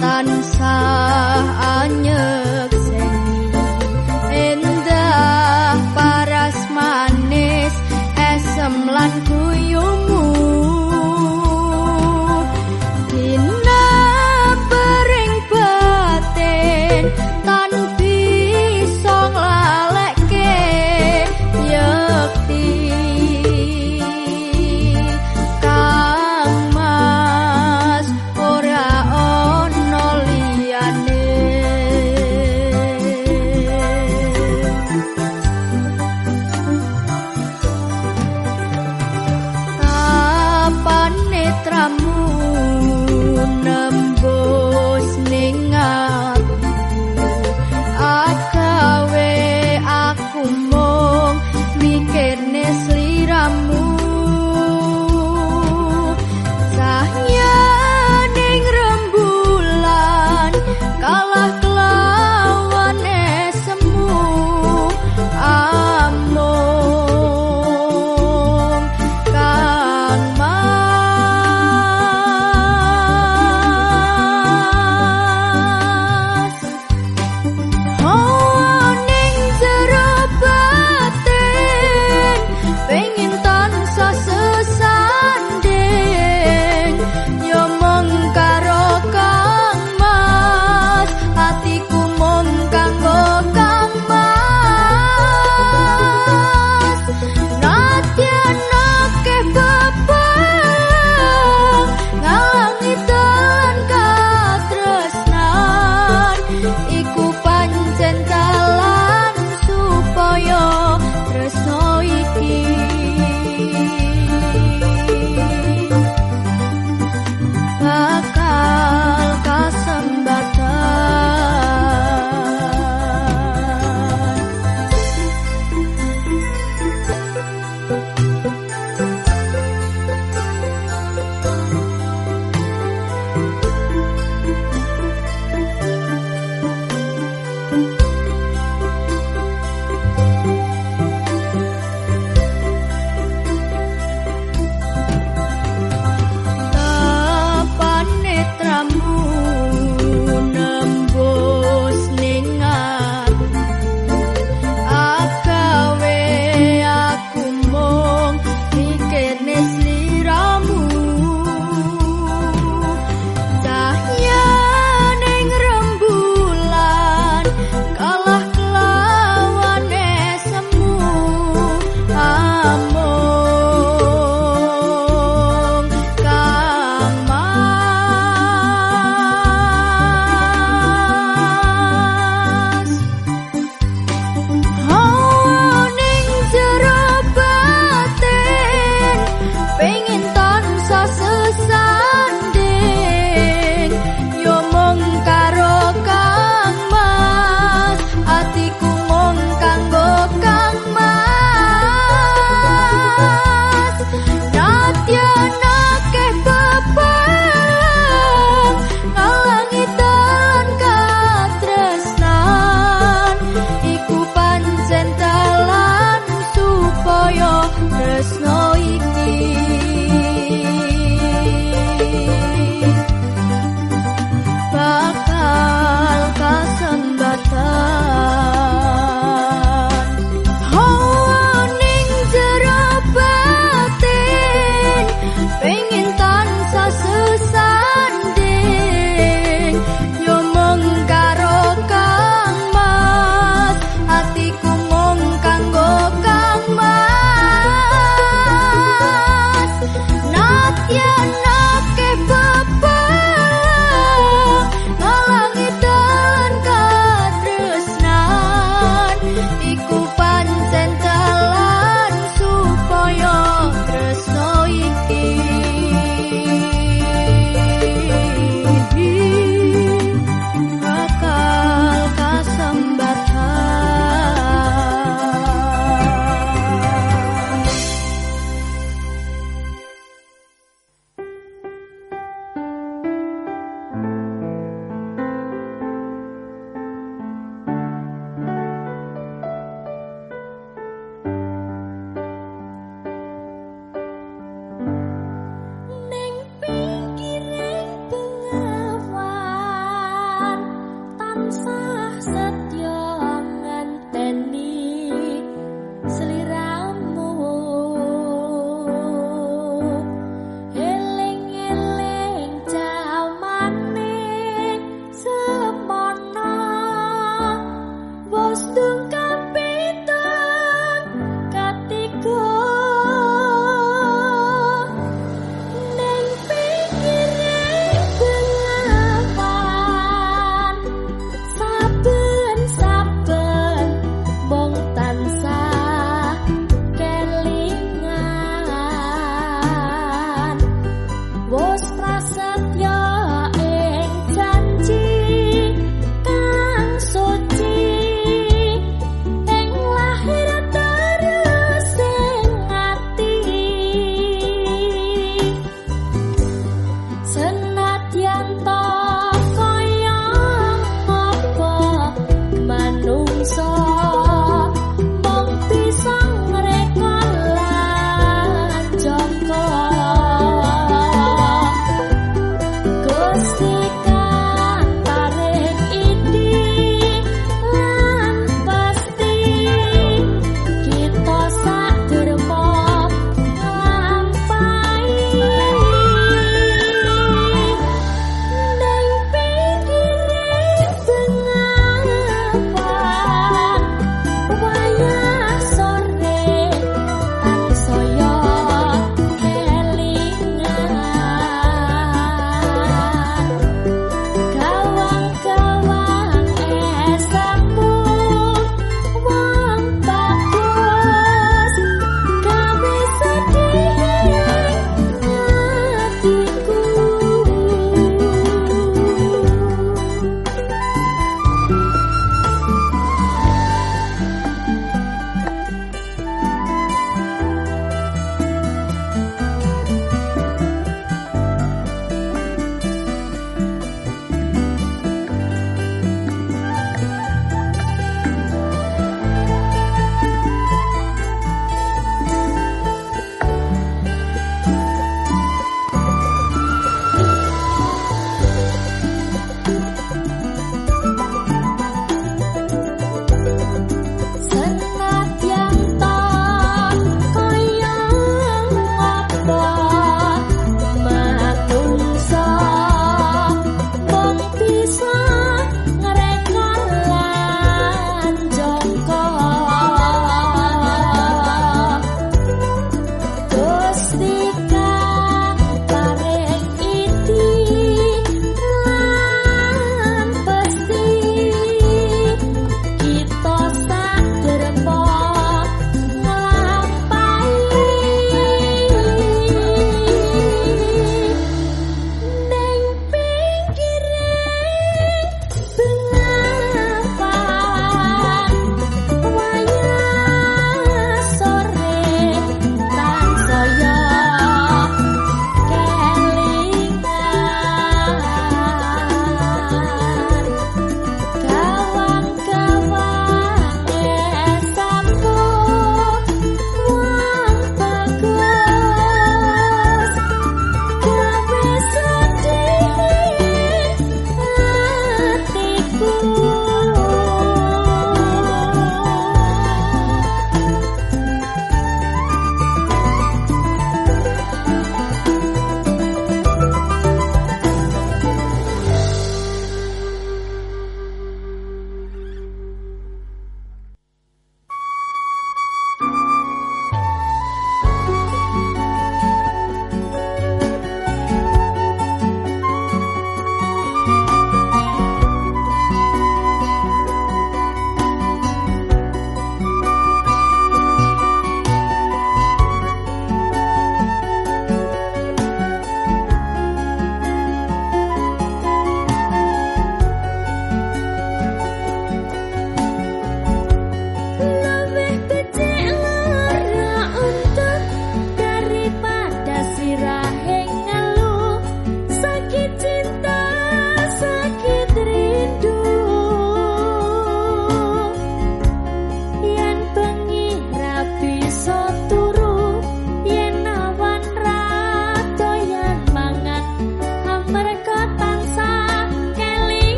tan xa nhớ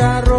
carro.